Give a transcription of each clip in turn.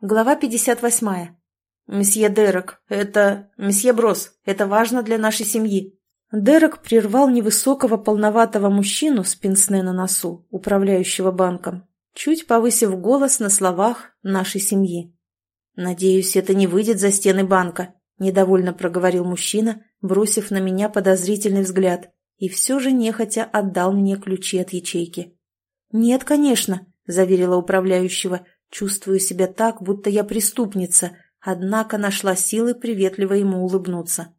Глава 58. «Месье Дерек, это... Месье Брос, это важно для нашей семьи». Дерек прервал невысокого полноватого мужчину с пенсне на носу, управляющего банком, чуть повысив голос на словах «нашей семьи». «Надеюсь, это не выйдет за стены банка», — недовольно проговорил мужчина, бросив на меня подозрительный взгляд, и все же нехотя отдал мне ключи от ячейки. «Нет, конечно», — заверила управляющего, — Чувствую себя так, будто я преступница, однако нашла силы приветливо ему улыбнуться.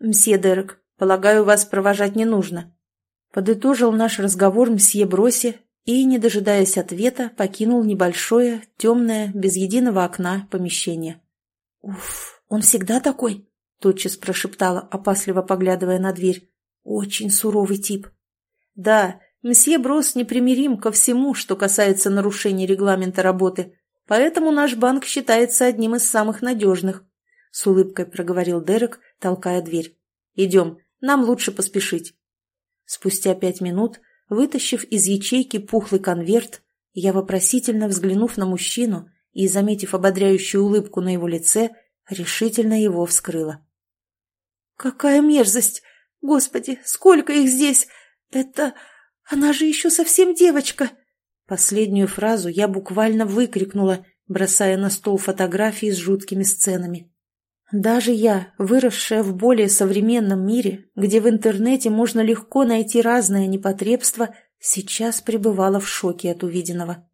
«Мсье Дерек, полагаю, вас провожать не нужно». Подытожил наш разговор мсье Броси и, не дожидаясь ответа, покинул небольшое, темное, без единого окна помещение. «Уф, он всегда такой?» — тотчас прошептала, опасливо поглядывая на дверь. «Очень суровый тип». «Да, Мсье Брос непримирим ко всему, что касается нарушений регламента работы, поэтому наш банк считается одним из самых надежных», — с улыбкой проговорил Дерек, толкая дверь. «Идем, нам лучше поспешить». Спустя пять минут, вытащив из ячейки пухлый конверт, я, вопросительно взглянув на мужчину и, заметив ободряющую улыбку на его лице, решительно его вскрыла. «Какая мерзость! Господи, сколько их здесь! Это... Она же еще совсем девочка!» Последнюю фразу я буквально выкрикнула, бросая на стол фотографии с жуткими сценами. Даже я, выросшая в более современном мире, где в интернете можно легко найти разное непотребство, сейчас пребывала в шоке от увиденного.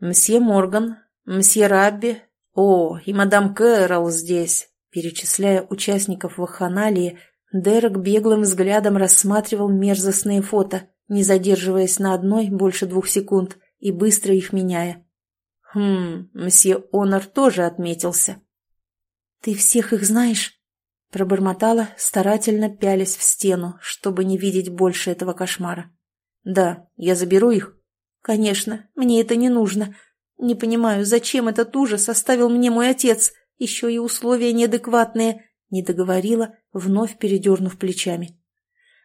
«Мсье Морган, мсье Рабби, о, и мадам Кэрол здесь», перечисляя участников вахханалии, Дерек беглым взглядом рассматривал мерзостные фото – не задерживаясь на одной больше двух секунд и быстро их меняя. «Хм, мсье Онор тоже отметился». «Ты всех их знаешь?» Пробормотала, старательно пялясь в стену, чтобы не видеть больше этого кошмара. «Да, я заберу их». «Конечно, мне это не нужно. Не понимаю, зачем этот ужас оставил мне мой отец, еще и условия неадекватные», — не договорила, вновь передернув плечами.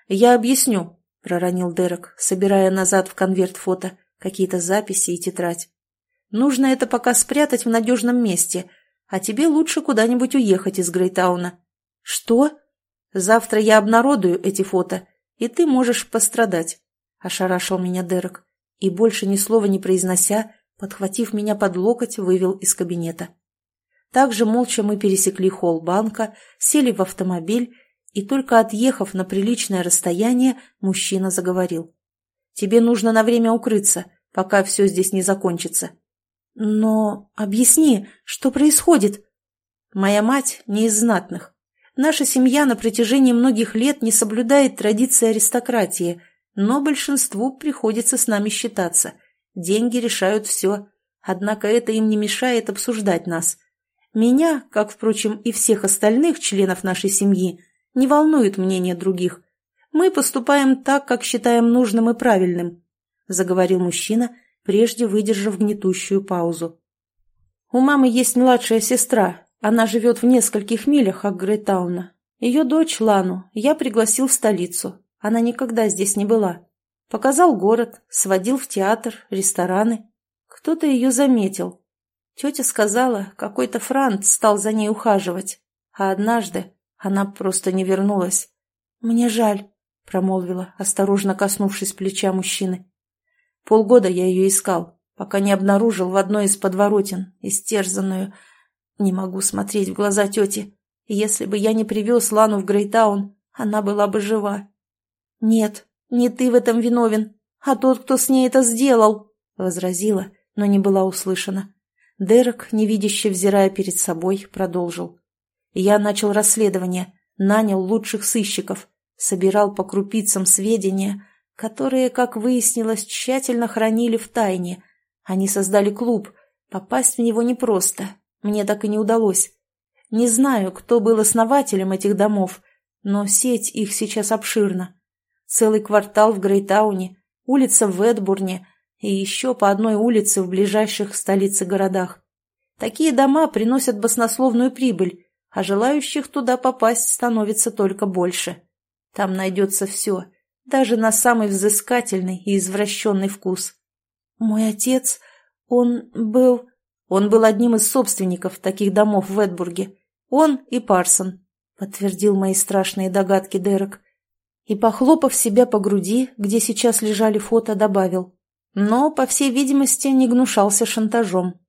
«Я объясню», — проронил Дерек, собирая назад в конверт фото какие-то записи и тетрадь. «Нужно это пока спрятать в надежном месте, а тебе лучше куда-нибудь уехать из Грейтауна». «Что?» «Завтра я обнародую эти фото, и ты можешь пострадать», — ошарашил меня Дерек, и, больше ни слова не произнося, подхватив меня под локоть, вывел из кабинета. Также молча мы пересекли холл банка, сели в автомобиль и только отъехав на приличное расстояние, мужчина заговорил. «Тебе нужно на время укрыться, пока все здесь не закончится». «Но объясни, что происходит?» «Моя мать не из знатных. Наша семья на протяжении многих лет не соблюдает традиции аристократии, но большинству приходится с нами считаться. Деньги решают все, однако это им не мешает обсуждать нас. Меня, как, впрочем, и всех остальных членов нашей семьи, не волнует мнение других. Мы поступаем так, как считаем нужным и правильным», — заговорил мужчина, прежде выдержав гнетущую паузу. «У мамы есть младшая сестра. Она живет в нескольких милях от Грейтауна. Ее дочь Лану я пригласил в столицу. Она никогда здесь не была. Показал город, сводил в театр, рестораны. Кто-то ее заметил. Тетя сказала, какой-то франт стал за ней ухаживать. А однажды она просто не вернулась. «Мне жаль», — промолвила, осторожно коснувшись плеча мужчины. Полгода я ее искал, пока не обнаружил в одной из подворотен, истерзанную. Не могу смотреть в глаза тети. Если бы я не привез Лану в Грейтаун, она была бы жива. «Нет, не ты в этом виновен, а тот, кто с ней это сделал», — возразила, но не была услышана. Дерек, невидяще взирая перед собой, продолжил. Я начал расследование, нанял лучших сыщиков, собирал по крупицам сведения, которые, как выяснилось, тщательно хранили в тайне. Они создали клуб. Попасть в него непросто. Мне так и не удалось. Не знаю, кто был основателем этих домов, но сеть их сейчас обширна. Целый квартал в Грейтауне, улица в Эдбурне и еще по одной улице в ближайших столице городах. Такие дома приносят баснословную прибыль, а желающих туда попасть становится только больше. Там найдется все, даже на самый взыскательный и извращенный вкус. Мой отец, он был... Он был одним из собственников таких домов в Эдбурге. Он и Парсон, подтвердил мои страшные догадки Дерек. И, похлопав себя по груди, где сейчас лежали фото, добавил. Но, по всей видимости, не гнушался шантажом.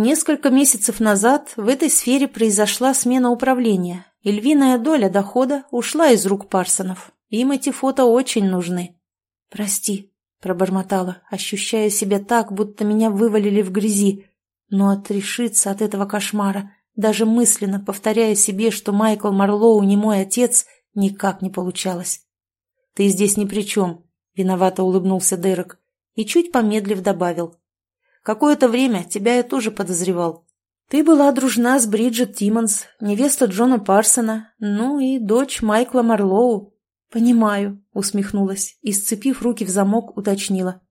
Несколько месяцев назад в этой сфере произошла смена управления, и львиная доля дохода ушла из рук Парсонов. Им эти фото очень нужны. «Прости», — пробормотала, ощущая себя так, будто меня вывалили в грязи. Но отрешиться от этого кошмара, даже мысленно повторяя себе, что Майкл Марлоу не мой отец, никак не получалось. «Ты здесь ни при чем», — виновато улыбнулся Дерек и, чуть помедлив, добавил. «Какое-то время тебя я тоже подозревал. Ты была дружна с Бриджит Тиммонс, невеста Джона Парсона, ну и дочь Майкла Марлоу. «Понимаю», — усмехнулась и, сцепив руки в замок, уточнила.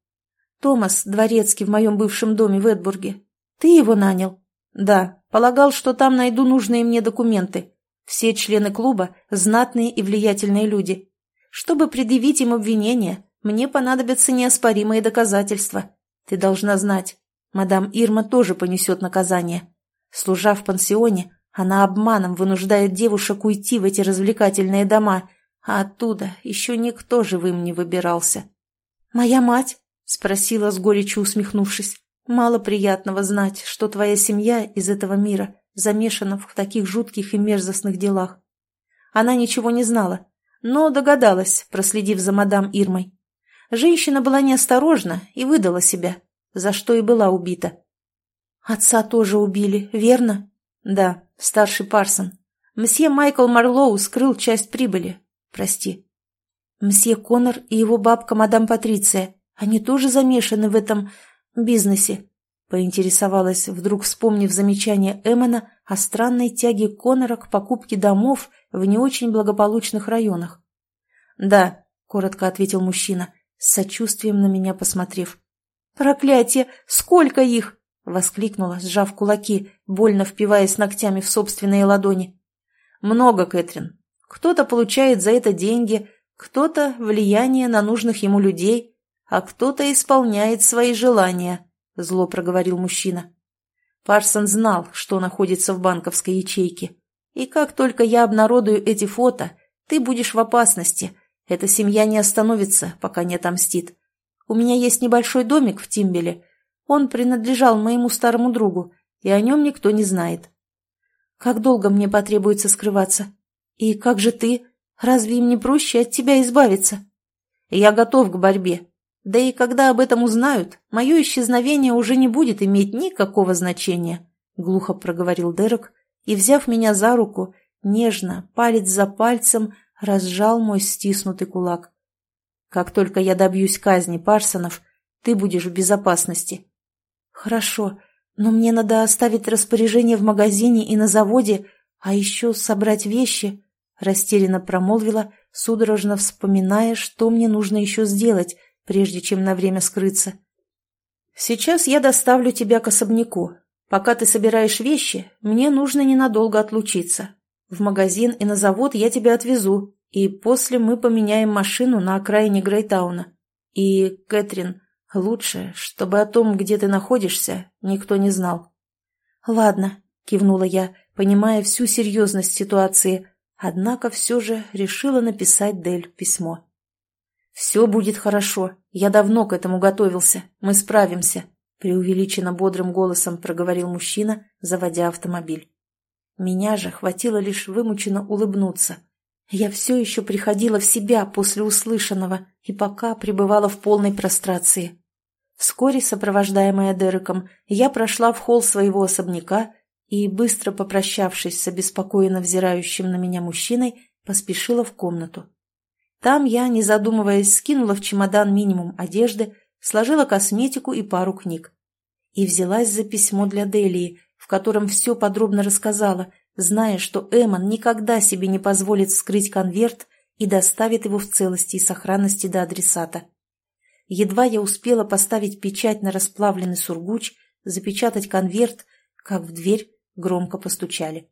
«Томас, дворецкий в моем бывшем доме в Эдбурге. Ты его нанял?» «Да, полагал, что там найду нужные мне документы. Все члены клуба — знатные и влиятельные люди. Чтобы предъявить им обвинения, мне понадобятся неоспоримые доказательства. Ты должна знать, мадам Ирма тоже понесет наказание. Служа в пансионе, она обманом вынуждает девушек уйти в эти развлекательные дома — а оттуда еще никто живым не выбирался. «Моя мать?» — спросила с горечью усмехнувшись. «Мало приятного знать, что твоя семья из этого мира замешана в таких жутких и мерзостных делах». Она ничего не знала, но догадалась, проследив за мадам Ирмой. Женщина была неосторожна и выдала себя, за что и была убита. «Отца тоже убили, верно?» «Да, старший Парсон. Мсье Майкл Марлоу скрыл часть прибыли, Прости. Мсье Коннор и его бабка мадам Патриция, они тоже замешаны в этом бизнесе?» Поинтересовалась, вдруг вспомнив замечание Эммона о странной тяге Коннора к покупке домов в не очень благополучных районах. «Да», — коротко ответил мужчина, с сочувствием на меня посмотрев. «Проклятие! Сколько их!» — воскликнула, сжав кулаки, больно впиваясь ногтями в собственные ладони. «Много, Кэтрин. Кто-то получает за это деньги, кто-то влияние на нужных ему людей, а кто-то исполняет свои желания», — зло проговорил мужчина. Парсон знал, что находится в банковской ячейке. «И как только я обнародую эти фото, ты будешь в опасности. Эта семья не остановится, пока не отомстит. У меня есть небольшой домик в Тимбеле. Он принадлежал моему старому другу, и о нем никто не знает. Как долго мне потребуется скрываться?» «И как же ты? Разве им не проще от тебя избавиться?» «Я готов к борьбе. Да и когда об этом узнают, мое исчезновение уже не будет иметь никакого значения», — глухо проговорил Дерек и, взяв меня за руку, нежно, палец за пальцем, разжал мой стиснутый кулак. «Как только я добьюсь казни Парсонов, ты будешь в безопасности». «Хорошо, но мне надо оставить распоряжение в магазине и на заводе, а еще собрать вещи», Растерянно промолвила, судорожно вспоминая, что мне нужно еще сделать, прежде чем на время скрыться. «Сейчас я доставлю тебя к особняку. Пока ты собираешь вещи, мне нужно ненадолго отлучиться. В магазин и на завод я тебя отвезу, и после мы поменяем машину на окраине Грейтауна. И, Кэтрин, лучше, чтобы о том, где ты находишься, никто не знал». «Ладно», — кивнула я, понимая всю серьезность ситуации, — Однако все же решила написать Дель письмо. «Все будет хорошо. Я давно к этому готовился. Мы справимся», — преувеличенно бодрым голосом проговорил мужчина, заводя автомобиль. Меня же хватило лишь вымученно улыбнуться. Я все еще приходила в себя после услышанного и пока пребывала в полной прострации. Вскоре, сопровождаемая Дереком, я прошла в холл своего особняка и, быстро попрощавшись с обеспокоенно взирающим на меня мужчиной, поспешила в комнату. Там я, не задумываясь, скинула в чемодан минимум одежды, сложила косметику и пару книг. И взялась за письмо для Делии, в котором все подробно рассказала, зная, что Эмон никогда себе не позволит вскрыть конверт и доставит его в целости и сохранности до адресата. Едва я успела поставить печать на расплавленный сургуч, запечатать конверт, как в дверь громко постучали.